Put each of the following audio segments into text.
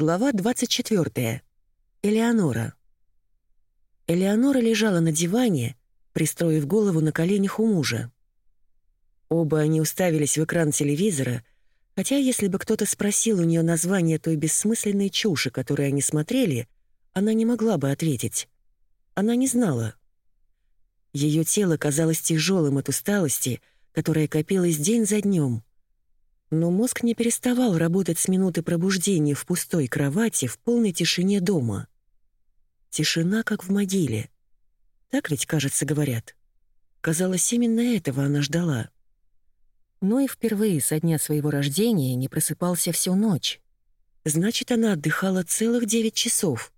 Глава 24. Элеонора. Элеонора лежала на диване, пристроив голову на коленях у мужа. Оба они уставились в экран телевизора, хотя если бы кто-то спросил у нее название той бессмысленной чуши, которую они смотрели, она не могла бы ответить. Она не знала. Ее тело казалось тяжелым от усталости, которая копилась день за днем — но мозг не переставал работать с минуты пробуждения в пустой кровати в полной тишине дома. Тишина, как в могиле. Так ведь, кажется, говорят. Казалось, именно этого она ждала. Но и впервые со дня своего рождения не просыпался всю ночь. Значит, она отдыхала целых девять часов.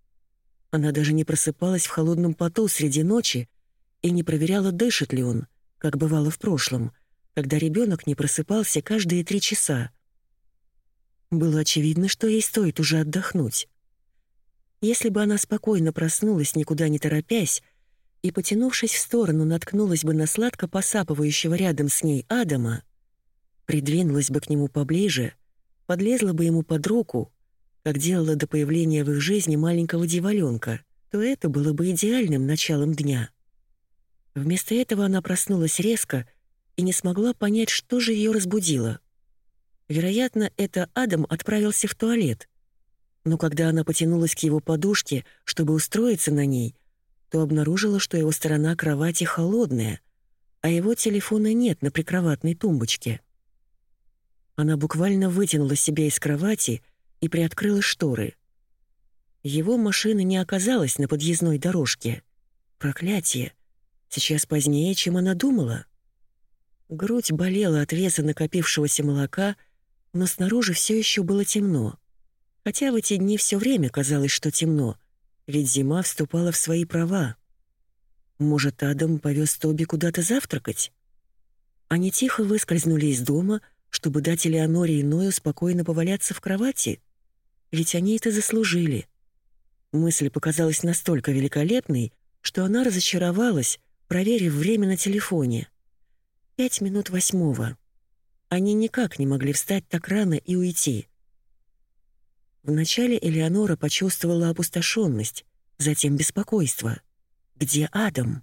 Она даже не просыпалась в холодном поту среди ночи и не проверяла, дышит ли он, как бывало в прошлом — когда ребенок не просыпался каждые три часа. Было очевидно, что ей стоит уже отдохнуть. Если бы она спокойно проснулась, никуда не торопясь, и, потянувшись в сторону, наткнулась бы на сладко посапывающего рядом с ней Адама, придвинулась бы к нему поближе, подлезла бы ему под руку, как делала до появления в их жизни маленького дьяволёнка, то это было бы идеальным началом дня. Вместо этого она проснулась резко, и не смогла понять, что же ее разбудило. Вероятно, это Адам отправился в туалет. Но когда она потянулась к его подушке, чтобы устроиться на ней, то обнаружила, что его сторона кровати холодная, а его телефона нет на прикроватной тумбочке. Она буквально вытянула себя из кровати и приоткрыла шторы. Его машины не оказалась на подъездной дорожке. Проклятие! Сейчас позднее, чем она думала. Грудь болела от веса накопившегося молока, но снаружи все еще было темно. Хотя в эти дни все время казалось, что темно, ведь зима вступала в свои права. Может, Адам повез Тоби куда-то завтракать? Они тихо выскользнули из дома, чтобы дать Элеоноре и Ною спокойно поваляться в кровати. Ведь они это заслужили. Мысль показалась настолько великолепной, что она разочаровалась, проверив время на телефоне — Пять минут восьмого. Они никак не могли встать так рано и уйти. Вначале Элеонора почувствовала опустошенность, затем беспокойство. Где Адам?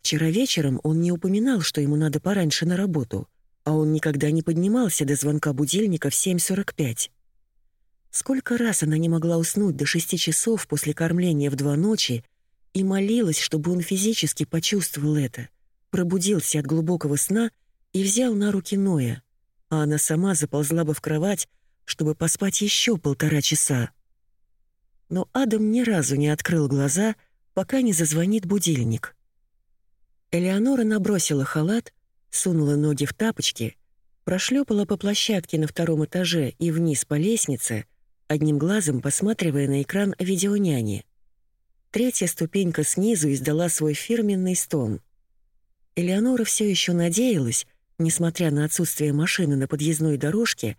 Вчера вечером он не упоминал, что ему надо пораньше на работу, а он никогда не поднимался до звонка будильника в 7.45. Сколько раз она не могла уснуть до шести часов после кормления в два ночи и молилась, чтобы он физически почувствовал это — пробудился от глубокого сна и взял на руки Ноя, а она сама заползла бы в кровать, чтобы поспать еще полтора часа. Но Адам ни разу не открыл глаза, пока не зазвонит будильник. Элеонора набросила халат, сунула ноги в тапочки, прошлепала по площадке на втором этаже и вниз по лестнице, одним глазом посматривая на экран видеоняни. Третья ступенька снизу издала свой фирменный стон — Элеонора все еще надеялась, несмотря на отсутствие машины на подъездной дорожке,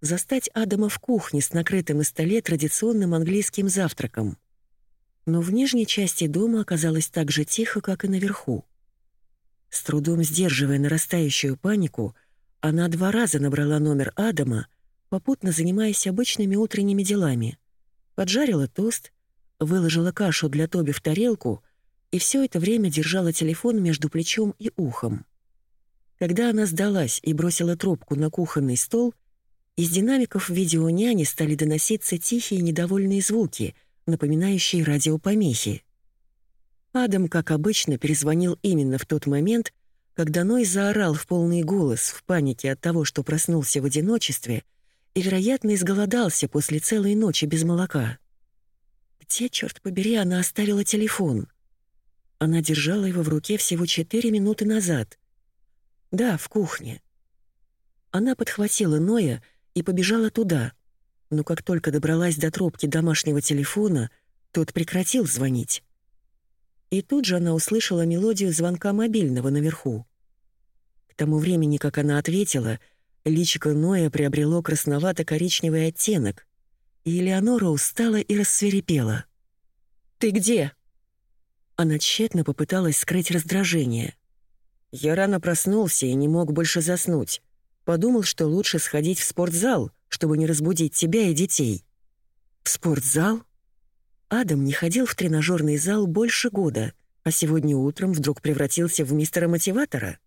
застать Адама в кухне с накрытым на столе традиционным английским завтраком. Но в нижней части дома оказалось так же тихо, как и наверху. С трудом сдерживая нарастающую панику, она два раза набрала номер Адама, попутно занимаясь обычными утренними делами. Поджарила тост, выложила кашу для Тоби в тарелку и все это время держала телефон между плечом и ухом. Когда она сдалась и бросила трубку на кухонный стол, из динамиков видеоняни стали доноситься тихие недовольные звуки, напоминающие радиопомехи. Адам, как обычно, перезвонил именно в тот момент, когда Ной заорал в полный голос в панике от того, что проснулся в одиночестве и, вероятно, изголодался после целой ночи без молока. Где, черт побери, она оставила телефон? Она держала его в руке всего четыре минуты назад. Да, в кухне. Она подхватила Ноя и побежала туда. Но как только добралась до трубки домашнего телефона, тот прекратил звонить. И тут же она услышала мелодию звонка мобильного наверху. К тому времени, как она ответила, личико Ноя приобрело красновато-коричневый оттенок, и Элеонора устала и рассверепела. «Ты где?» Она тщетно попыталась скрыть раздражение. Я рано проснулся и не мог больше заснуть. Подумал, что лучше сходить в спортзал, чтобы не разбудить тебя и детей. В спортзал? Адам не ходил в тренажерный зал больше года, а сегодня утром вдруг превратился в мистера-мотиватора.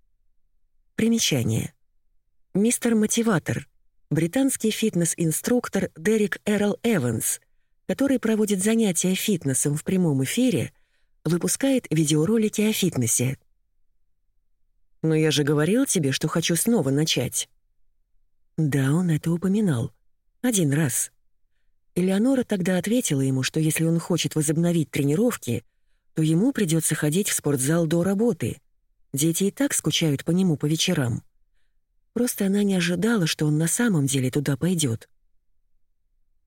Примечание. Мистер-мотиватор — британский фитнес-инструктор Дерек Эрл Эванс, который проводит занятия фитнесом в прямом эфире, выпускает видеоролики о фитнесе. «Но я же говорил тебе, что хочу снова начать». Да, он это упоминал. Один раз. Элеонора тогда ответила ему, что если он хочет возобновить тренировки, то ему придется ходить в спортзал до работы. Дети и так скучают по нему по вечерам. Просто она не ожидала, что он на самом деле туда пойдет.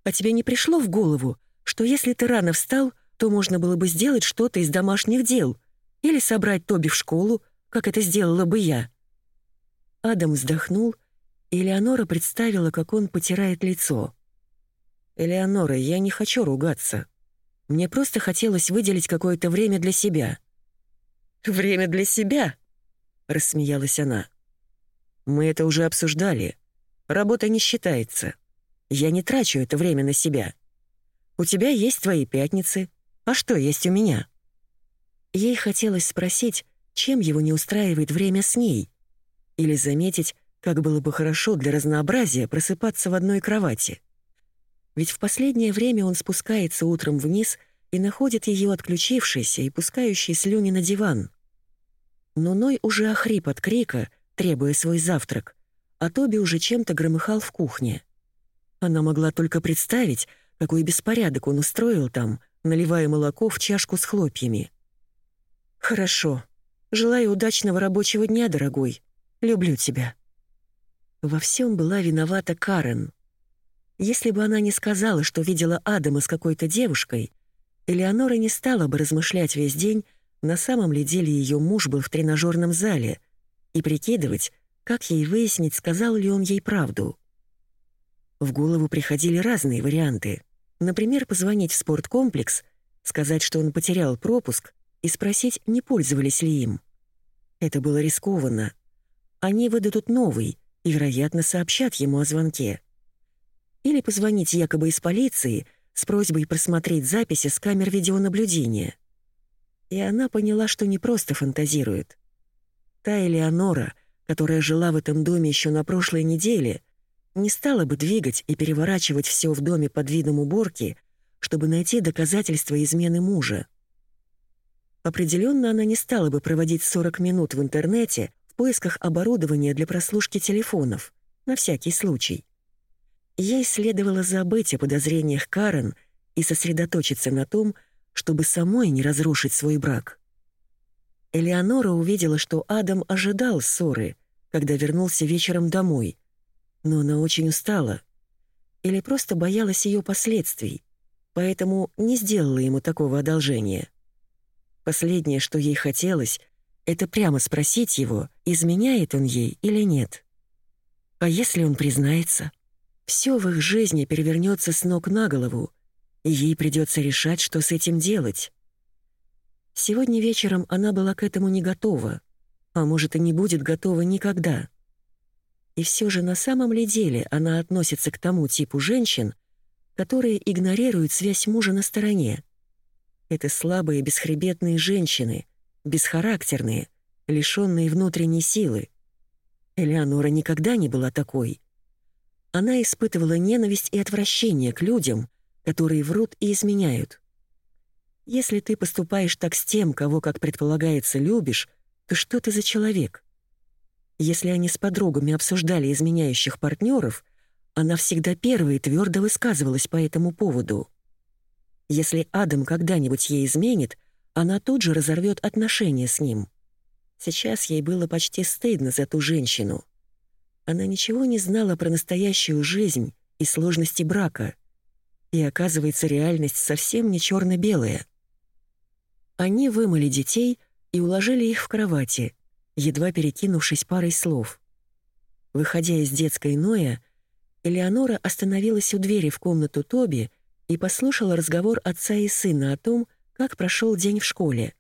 «А тебе не пришло в голову, что если ты рано встал, то можно было бы сделать что-то из домашних дел или собрать Тоби в школу, как это сделала бы я?» Адам вздохнул, и Элеонора представила, как он потирает лицо. «Элеонора, я не хочу ругаться. Мне просто хотелось выделить какое-то время для себя». «Время для себя?» — рассмеялась она. «Мы это уже обсуждали. Работа не считается. Я не трачу это время на себя. У тебя есть твои пятницы. А что есть у меня?» Ей хотелось спросить, чем его не устраивает время с ней, или заметить, как было бы хорошо для разнообразия просыпаться в одной кровати. Ведь в последнее время он спускается утром вниз и находит ее отключившейся и пускающей слюни на диван. Но Ной уже охрип от крика, требуя свой завтрак, а Тоби уже чем-то громыхал в кухне. Она могла только представить, какой беспорядок он устроил там, наливая молоко в чашку с хлопьями. «Хорошо. Желаю удачного рабочего дня, дорогой. Люблю тебя». Во всем была виновата Карен. Если бы она не сказала, что видела Адама с какой-то девушкой, Элеонора не стала бы размышлять весь день, на самом ли деле ее муж был в тренажерном зале, и прикидывать, как ей выяснить, сказал ли он ей правду. В голову приходили разные варианты. Например, позвонить в спорткомплекс, сказать, что он потерял пропуск, и спросить, не пользовались ли им. Это было рискованно. Они выдадут новый, и, вероятно, сообщат ему о звонке. Или позвонить якобы из полиции с просьбой просмотреть записи с камер видеонаблюдения. И она поняла, что не просто фантазирует. Та Элеонора, которая жила в этом доме еще на прошлой неделе, не стала бы двигать и переворачивать все в доме под видом уборки, чтобы найти доказательства измены мужа. Определенно она не стала бы проводить 40 минут в интернете, в поисках оборудования для прослушки телефонов, на всякий случай. Ей следовало забыть о подозрениях Карен и сосредоточиться на том, чтобы самой не разрушить свой брак. Элеонора увидела, что Адам ожидал ссоры, когда вернулся вечером домой, но она очень устала или просто боялась ее последствий, поэтому не сделала ему такого одолжения. Последнее, что ей хотелось — это прямо спросить его, изменяет он ей или нет. А если он признается? Все в их жизни перевернется с ног на голову, и ей придется решать, что с этим делать. Сегодня вечером она была к этому не готова, а может и не будет готова никогда. И все же на самом ли деле она относится к тому типу женщин, которые игнорируют связь мужа на стороне. Это слабые бесхребетные женщины — бесхарактерные, лишенные внутренней силы. Элеонора никогда не была такой. Она испытывала ненависть и отвращение к людям, которые врут и изменяют. Если ты поступаешь так с тем, кого, как предполагается, любишь, то что ты за человек? Если они с подругами обсуждали изменяющих партнеров, она всегда первой твердо высказывалась по этому поводу. Если Адам когда-нибудь ей изменит, она тут же разорвет отношения с ним. Сейчас ей было почти стыдно за ту женщину. Она ничего не знала про настоящую жизнь и сложности брака. И оказывается, реальность совсем не черно белая Они вымыли детей и уложили их в кровати, едва перекинувшись парой слов. Выходя из детской Ноя, Элеонора остановилась у двери в комнату Тоби и послушала разговор отца и сына о том, как прошел день в школе.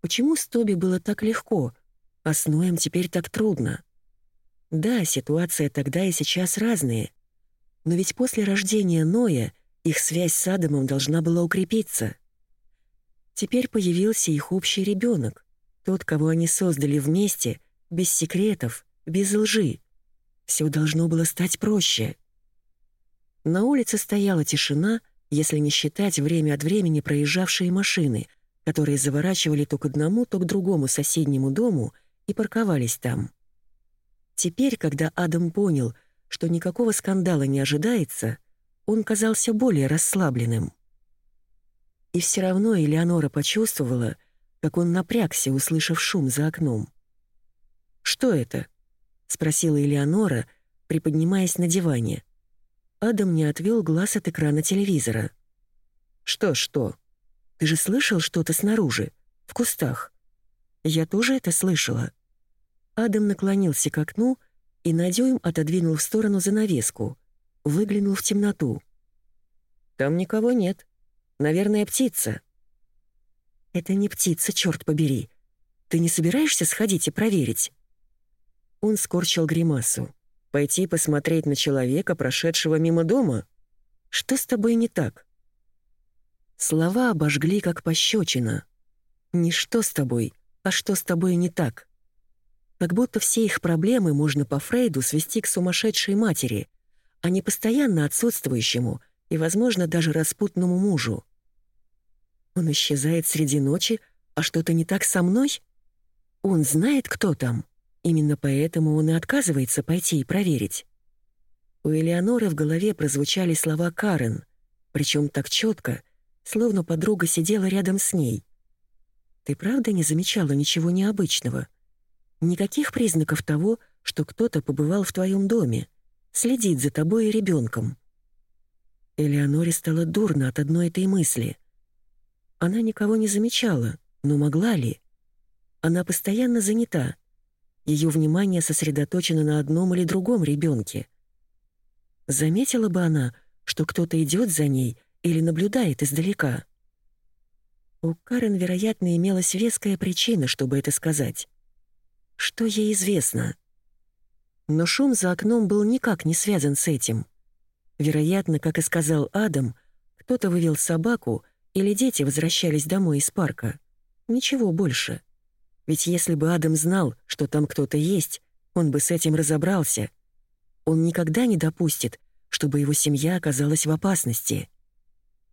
Почему с Тоби было так легко, а с Ноем теперь так трудно? Да, ситуация тогда и сейчас разные. Но ведь после рождения Ноя Их связь с Адамом должна была укрепиться. Теперь появился их общий ребенок, тот, кого они создали вместе, без секретов, без лжи. Все должно было стать проще. На улице стояла тишина, если не считать время от времени проезжавшие машины, которые заворачивали то к одному, то к другому соседнему дому и парковались там. Теперь, когда Адам понял, что никакого скандала не ожидается, он казался более расслабленным. И все равно Элеонора почувствовала, как он напрягся, услышав шум за окном. «Что это?» — спросила Элеонора, приподнимаясь на диване. Адам не отвел глаз от экрана телевизора. «Что-что? Ты же слышал что-то снаружи, в кустах?» «Я тоже это слышала». Адам наклонился к окну и на дюйм отодвинул в сторону занавеску, выглянул в темноту. «Там никого нет. Наверное, птица». «Это не птица, черт побери. Ты не собираешься сходить и проверить?» Он скорчил гримасу. «Пойти посмотреть на человека, прошедшего мимо дома? Что с тобой не так?» Слова обожгли, как пощечина. «Не что с тобой, а что с тобой не так?» Как будто все их проблемы можно по Фрейду свести к сумасшедшей матери, а не постоянно отсутствующему и, возможно, даже распутному мужу. Он исчезает среди ночи, а что-то не так со мной? Он знает, кто там. Именно поэтому он и отказывается пойти и проверить. У Элеоноры в голове прозвучали слова Карен, причем так четко, словно подруга сидела рядом с ней. «Ты правда не замечала ничего необычного? Никаких признаков того, что кто-то побывал в твоем доме, следит за тобой и ребенком. Элеоноре стало дурно от одной этой мысли — она никого не замечала, но могла ли? Она постоянно занята. Ее внимание сосредоточено на одном или другом ребенке. Заметила бы она, что кто-то идет за ней или наблюдает издалека. У Карен, вероятно, имелась веская причина, чтобы это сказать. Что ей известно? Но шум за окном был никак не связан с этим. Вероятно, как и сказал Адам, кто-то вывел собаку — или дети возвращались домой из парка. Ничего больше. Ведь если бы Адам знал, что там кто-то есть, он бы с этим разобрался. Он никогда не допустит, чтобы его семья оказалась в опасности.